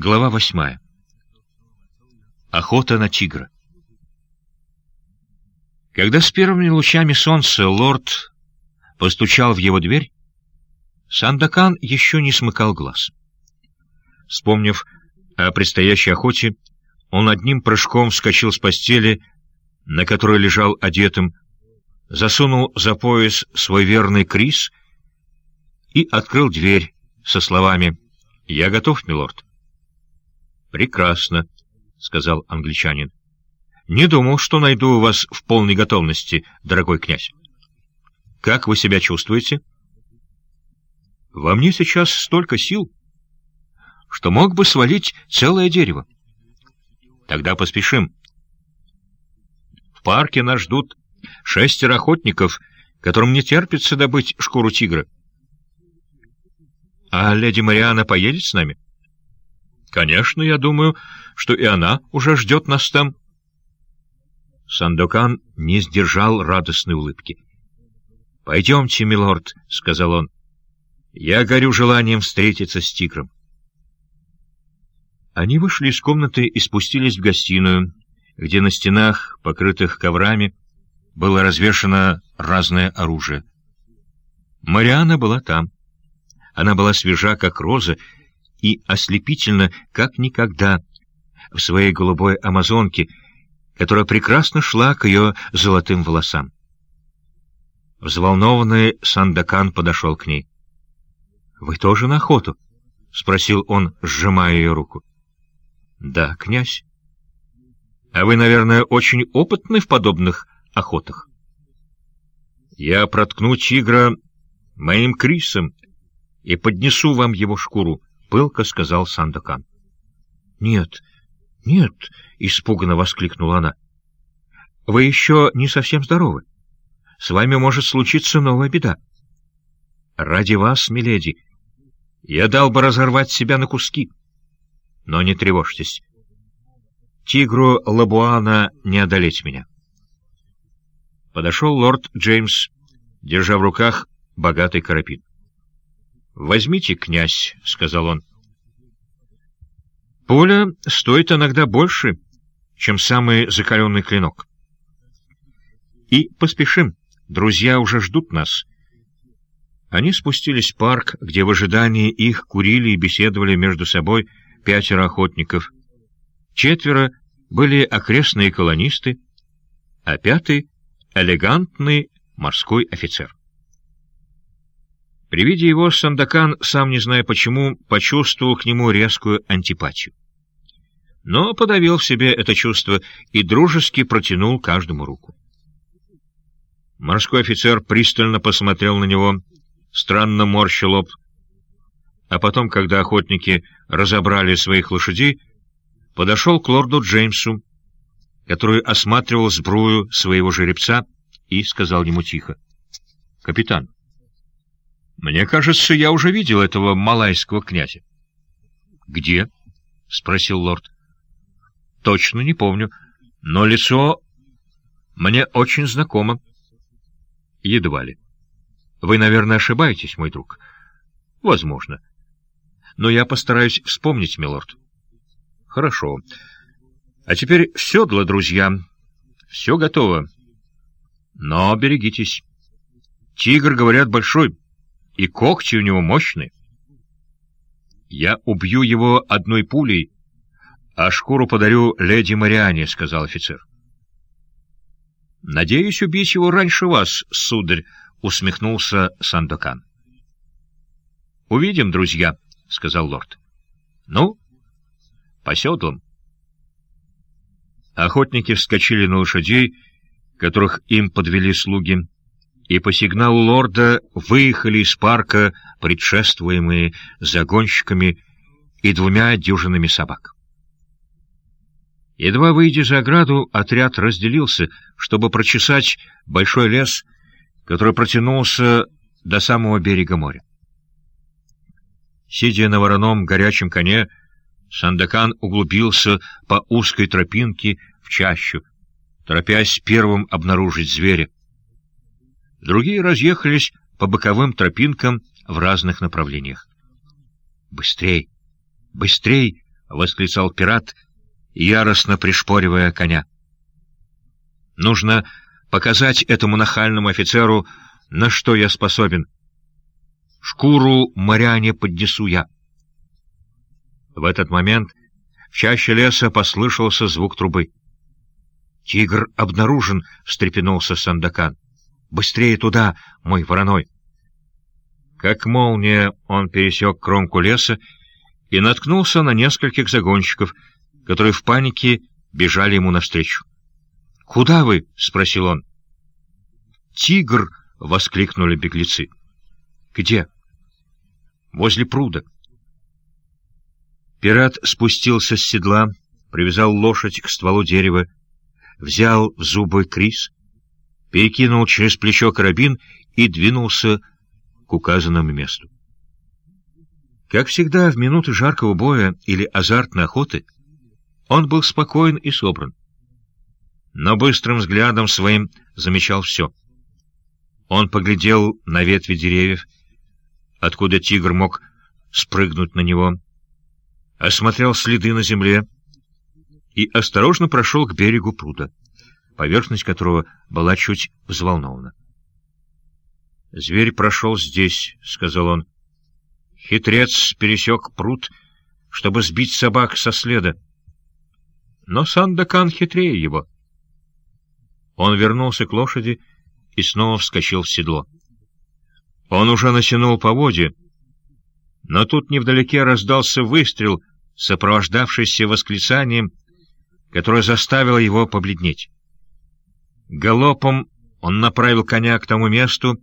Глава восьмая. Охота на тигра. Когда с первыми лучами солнца лорд постучал в его дверь, Сандакан еще не смыкал глаз. Вспомнив о предстоящей охоте, он одним прыжком вскочил с постели, на которой лежал одетым, засунул за пояс свой верный Крис и открыл дверь со словами «Я готов, милорд». «Прекрасно», — сказал англичанин. «Не думал, что найду вас в полной готовности, дорогой князь. Как вы себя чувствуете?» «Во мне сейчас столько сил, что мог бы свалить целое дерево. Тогда поспешим. В парке нас ждут шестеро охотников, которым не терпится добыть шкуру тигра. А леди Мариана поедет с нами?» Конечно, я думаю, что и она уже ждет нас там. Сандокан не сдержал радостной улыбки. — Пойдемте, милорд, — сказал он. — Я горю желанием встретиться с тигром. Они вышли из комнаты и спустились в гостиную, где на стенах, покрытых коврами, было развешано разное оружие. Мариана была там. Она была свежа, как роза, и ослепительно, как никогда, в своей голубой амазонке, которая прекрасно шла к ее золотым волосам. Взволнованный Сандакан подошел к ней. — Вы тоже на охоту? — спросил он, сжимая ее руку. — Да, князь. — А вы, наверное, очень опытны в подобных охотах? — Я проткну тигра моим крисом и поднесу вам его шкуру, — пылко сказал Сандакан. — Нет, нет, — испуганно воскликнула она. — Вы еще не совсем здоровы. С вами может случиться новая беда. Ради вас, миледи, я дал бы разорвать себя на куски. Но не тревожьтесь. Тигру Лабуана не одолеть меня. Подошел лорд Джеймс, держа в руках богатый карапин. «Возьмите, князь», — сказал он. «Пуля стоит иногда больше, чем самый закаленный клинок. И поспешим, друзья уже ждут нас». Они спустились в парк, где в ожидании их курили и беседовали между собой пятеро охотников. Четверо были окрестные колонисты, а пятый — элегантный морской офицер. При виде его Сандакан, сам не зная почему, почувствовал к нему резкую антипатию. Но подавил в себе это чувство и дружески протянул каждому руку. Морской офицер пристально посмотрел на него, странно морщил лоб, а потом, когда охотники разобрали своих лошадей, подошел к лорду Джеймсу, который осматривал сбрую своего жеребца, и сказал ему тихо, «Капитан, мне кажется, я уже видел этого малайского князя. — Где? — спросил лорд. — Точно не помню, но лицо мне очень знакомо. — Едва ли. — Вы, наверное, ошибаетесь, мой друг. — Возможно. Но я постараюсь вспомнить, милорд. — Хорошо. А теперь все для друзья. Все готово. Но берегитесь. Тигр, говорят, большой — и когти у него мощные. Я убью его одной пулей, а шкуру подарю леди Мариане, — сказал офицер. — Надеюсь убить его раньше вас, сударь, — усмехнулся Сандокан. — Увидим, друзья, — сказал лорд. — Ну, по седлам. Охотники вскочили на лошадей, которых им подвели слуги, — и по сигналу лорда выехали из парка, предшествуемые загонщиками и двумя дюжинами собак. Едва выйдя за ограду, отряд разделился, чтобы прочесать большой лес, который протянулся до самого берега моря. Сидя на вороном горячем коне, Сандакан углубился по узкой тропинке в чащу, торопясь первым обнаружить зверя. Другие разъехались по боковым тропинкам в разных направлениях. «Быстрей! Быстрей!» —— восклицал пират, яростно пришпоривая коня. «Нужно показать этому нахальному офицеру, на что я способен. Шкуру моряне поднесу я». В этот момент в чаще леса послышался звук трубы. «Тигр обнаружен!» — встрепенулся Сандакан. «Быстрее туда, мой вороной!» Как молния он пересек кромку леса и наткнулся на нескольких загонщиков, которые в панике бежали ему навстречу. «Куда вы?» — спросил он. «Тигр!» — воскликнули беглецы. «Где?» «Возле пруда». Пират спустился с седла, привязал лошадь к стволу дерева, взял в зубы Крис, перекинул через плечо карабин и двинулся к указанному месту. Как всегда, в минуты жаркого боя или азартной охоты он был спокоен и собран. Но быстрым взглядом своим замечал все. Он поглядел на ветви деревьев, откуда тигр мог спрыгнуть на него, осмотрел следы на земле, и осторожно прошел к берегу пруда, поверхность которого была чуть взволнована. «Зверь прошел здесь», — сказал он. Хитрец пересек пруд, чтобы сбить собак со следа. Но Сандакан хитрее его. Он вернулся к лошади и снова вскочил в седло. Он уже натянул поводья, но тут невдалеке раздался выстрел, сопровождавшийся восклицанием которая заставила его побледнеть. Галопом он направил коня к тому месту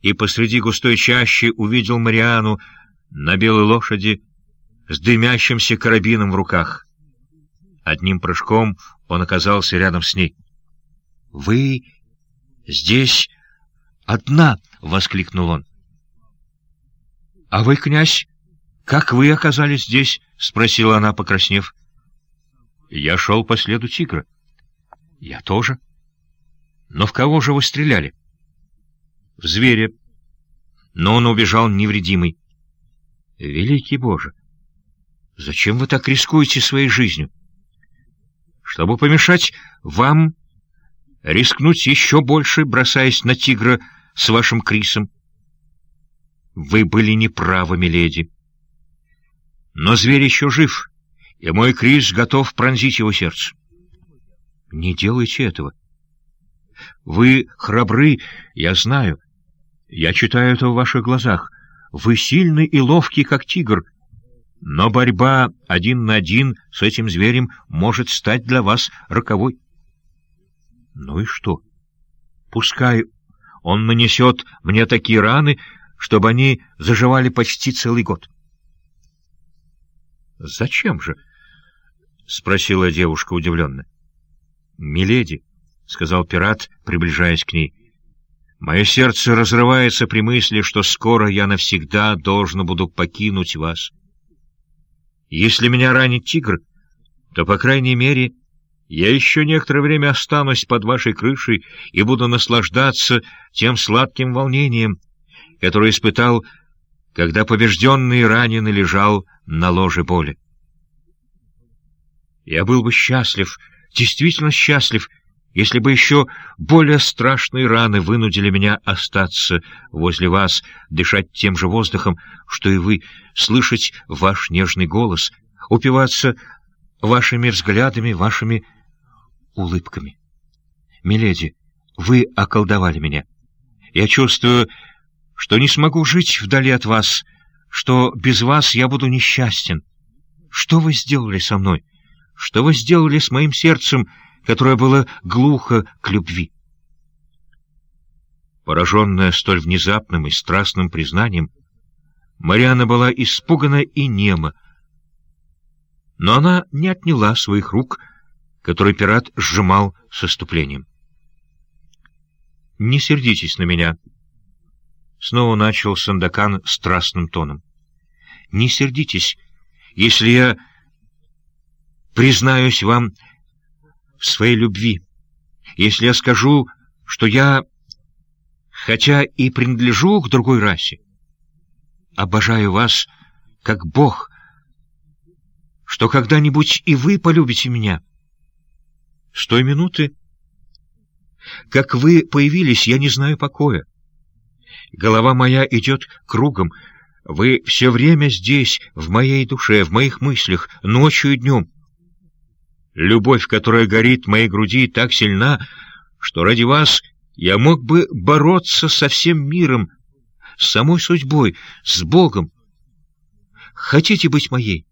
и посреди густой чащи увидел Мариану на белой лошади с дымящимся карабином в руках. Одним прыжком он оказался рядом с ней. — Вы здесь одна! — воскликнул он. — А вы, князь, как вы оказались здесь? — спросила она, покраснев. — я шел по следу тигра. Я тоже. Но в кого же вы стреляли? В зверя. Но он убежал невредимый. Великий Боже! Зачем вы так рискуете своей жизнью? Чтобы помешать вам рискнуть еще больше, бросаясь на тигра с вашим Крисом. Вы были неправы, миледи. Но зверь еще жив и мой Крис готов пронзить его сердце. Не делайте этого. Вы храбры, я знаю. Я читаю это в ваших глазах. Вы сильный и ловкий, как тигр. Но борьба один на один с этим зверем может стать для вас роковой. Ну и что? Пускай он нанесет мне такие раны, чтобы они заживали почти целый год. Зачем же? — спросила девушка удивленно. — Миледи, — сказал пират, приближаясь к ней, — мое сердце разрывается при мысли, что скоро я навсегда должен буду покинуть вас. Если меня ранит тигр, то, по крайней мере, я еще некоторое время останусь под вашей крышей и буду наслаждаться тем сладким волнением, которое испытал, когда побежденный и раненый лежал на ложе боли. Я был бы счастлив, действительно счастлив, если бы еще более страшные раны вынудили меня остаться возле вас, дышать тем же воздухом, что и вы, слышать ваш нежный голос, упиваться вашими взглядами, вашими улыбками. Миледи, вы околдовали меня. Я чувствую, что не смогу жить вдали от вас, что без вас я буду несчастен. Что вы сделали со мной?» Что вы сделали с моим сердцем, которое было глухо к любви? Пораженная столь внезапным и страстным признанием, Мариана была испугана и нема, но она не отняла своих рук, которые пират сжимал с оступлением. «Не сердитесь на меня», — снова начал Сандакан страстным тоном. «Не сердитесь, если я признаюсь вам своей любви, если я скажу, что я, хотя и принадлежу к другой расе, обожаю вас как Бог, что когда-нибудь и вы полюбите меня. С той минуты, как вы появились, я не знаю покоя. Голова моя идет кругом. Вы все время здесь, в моей душе, в моих мыслях, ночью и днем. Любовь, которая горит в моей груди, так сильна, что ради вас я мог бы бороться со всем миром, с самой судьбой, с Богом. Хотите быть моей?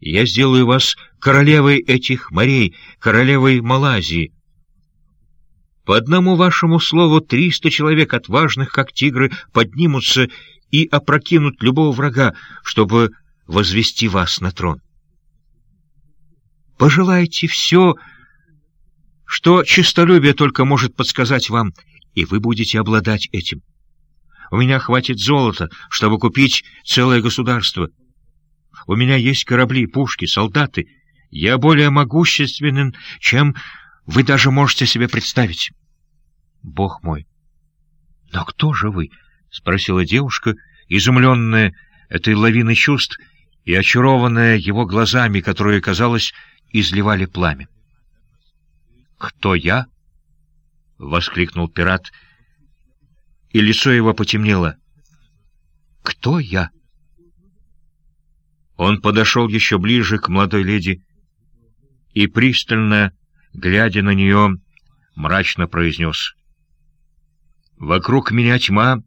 Я сделаю вас королевой этих морей, королевой Малайзии. По одному вашему слову триста человек, отважных, как тигры, поднимутся и опрокинут любого врага, чтобы возвести вас на трон. Пожелайте все, что честолюбие только может подсказать вам, и вы будете обладать этим. У меня хватит золота, чтобы купить целое государство. У меня есть корабли, пушки, солдаты. Я более могущественен, чем вы даже можете себе представить. Бог мой! Но кто же вы? — спросила девушка, изумленная этой лавиной чувств и очарованная его глазами, которые, казалось, изливали пламя. «Кто я?» — воскликнул пират, и лицо его потемнело. «Кто я?» Он подошел еще ближе к молодой леди и, пристально глядя на нее, мрачно произнес. «Вокруг меня тьма,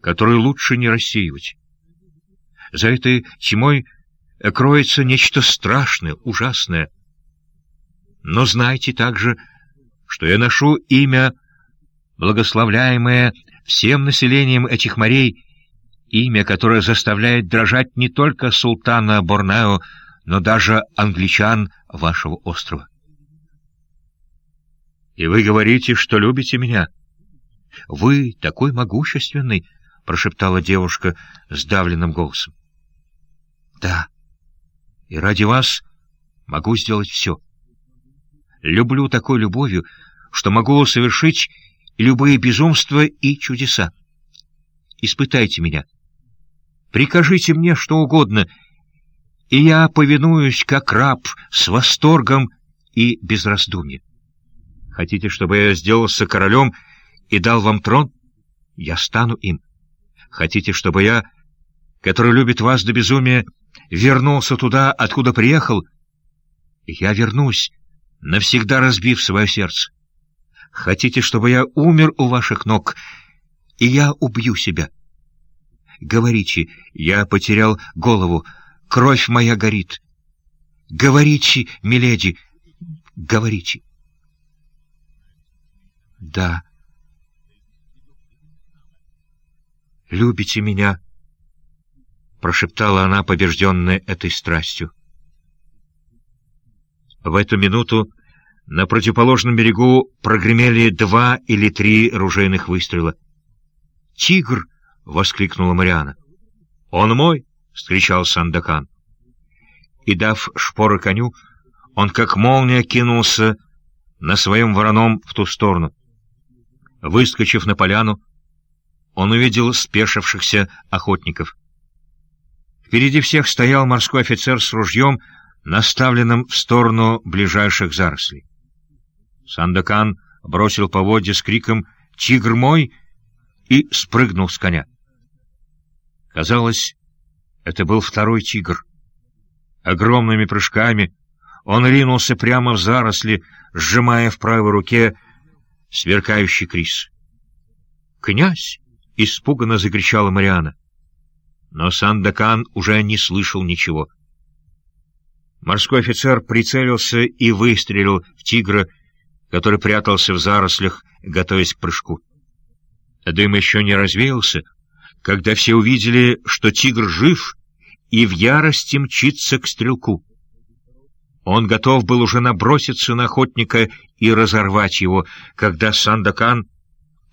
которую лучше не рассеивать. За этой тьмой кроется нечто страшное, ужасное. Но знайте также, что я ношу имя, благословляемое всем населением этих морей, имя, которое заставляет дрожать не только султана Борнео, но даже англичан вашего острова. И вы говорите, что любите меня? Вы такой могущественный, — прошептала девушка сдавленным голосом. Да, и ради вас могу сделать все. Люблю такой любовью, что могу совершить любые безумства и чудеса. Испытайте меня. Прикажите мне что угодно, и я повинуюсь, как раб, с восторгом и без раздумья. Хотите, чтобы я сделался королем и дал вам трон? Я стану им. Хотите, чтобы я, который любит вас до безумия, вернулся туда, откуда приехал? Я вернусь, навсегда разбив свое сердце. Хотите, чтобы я умер у ваших ног, и я убью себя? Говорите, я потерял голову, кровь моя горит. Говорите, миледи, говорите. Да. Любите меня, прошептала она, побежденная этой страстью. В эту минуту на противоположном берегу прогремели два или три ружейных выстрела. «Тигр!» — воскликнула Мариана. «Он мой!» — вскричал Сандакан. И, дав шпоры коню, он как молния кинулся на своем вороном в ту сторону. Выскочив на поляну, он увидел спешившихся охотников. Впереди всех стоял морской офицер с ружьем, наставленным в сторону ближайших зарослей. Сандакан бросил поводья с криком «Тигр мой!» и спрыгнул с коня. Казалось, это был второй тигр. Огромными прыжками он ринулся прямо в заросли, сжимая в правой руке сверкающий крис. «Князь!» — испуганно закричала Мариана. Но Сандакан уже не слышал ничего. Морской офицер прицелился и выстрелил в тигра, который прятался в зарослях, готовясь к прыжку. Дым еще не развеялся, когда все увидели, что тигр жив и в ярости мчится к стрелку. Он готов был уже наброситься на охотника и разорвать его, когда Сандакан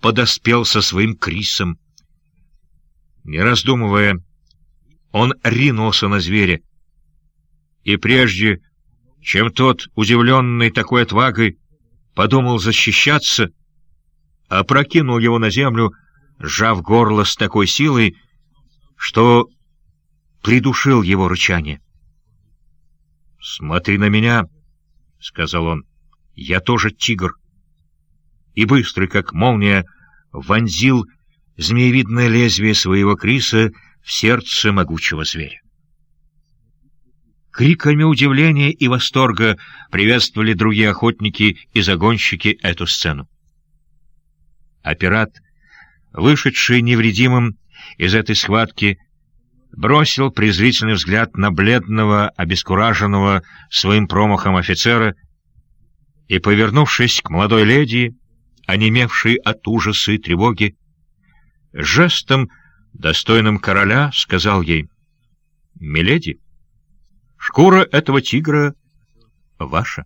подоспел со своим крисом. Не раздумывая, он ринулся на зверя. И прежде, чем тот, удивленный такой отвагой, подумал защищаться, опрокинул его на землю, сжав горло с такой силой, что придушил его рычание. «Смотри на меня», — сказал он, — «я тоже тигр». И быстрый, как молния, вонзил змеевидное лезвие своего криса в сердце могучего зверя. Криками удивления и восторга приветствовали другие охотники и загонщики эту сцену. А пират, вышедший невредимым из этой схватки, бросил презрительный взгляд на бледного, обескураженного своим промахом офицера и, повернувшись к молодой леди, онемевшей от ужаса и тревоги, жестом, достойным короля, сказал ей, «Миледи, шкура этого тигра ваша».